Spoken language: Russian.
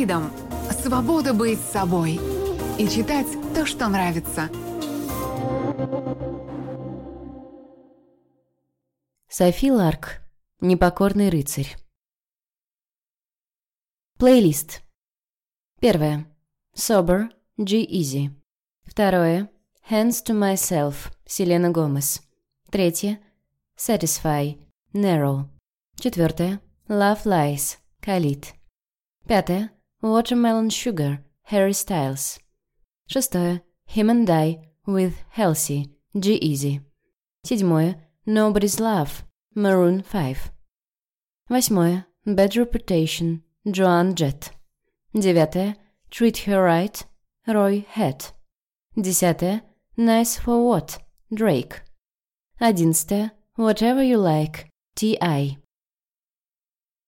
Фридом – свобода быть собой и читать то, что нравится. Софи Ларк. Непокорный рыцарь. Плейлист. Первое. Sober, G-Easy. Второе. Hands to Myself, Селена Гомес. Третье. Satisfy, Narrow. Четвертое. Love Lies, Khalid. Пятое. Watermelon Sugar, Harry Styles. Шестое. Him and I, with Halsey, G-Easy. Седьмое. Nobody's Love, Maroon 5. Восьмое. Bad Reputation, Joan Jett. Девятое. Treat Her Right, Roy Head. Десятое. Nice for What, Drake. Одиннадцатое. Whatever You Like, T.I.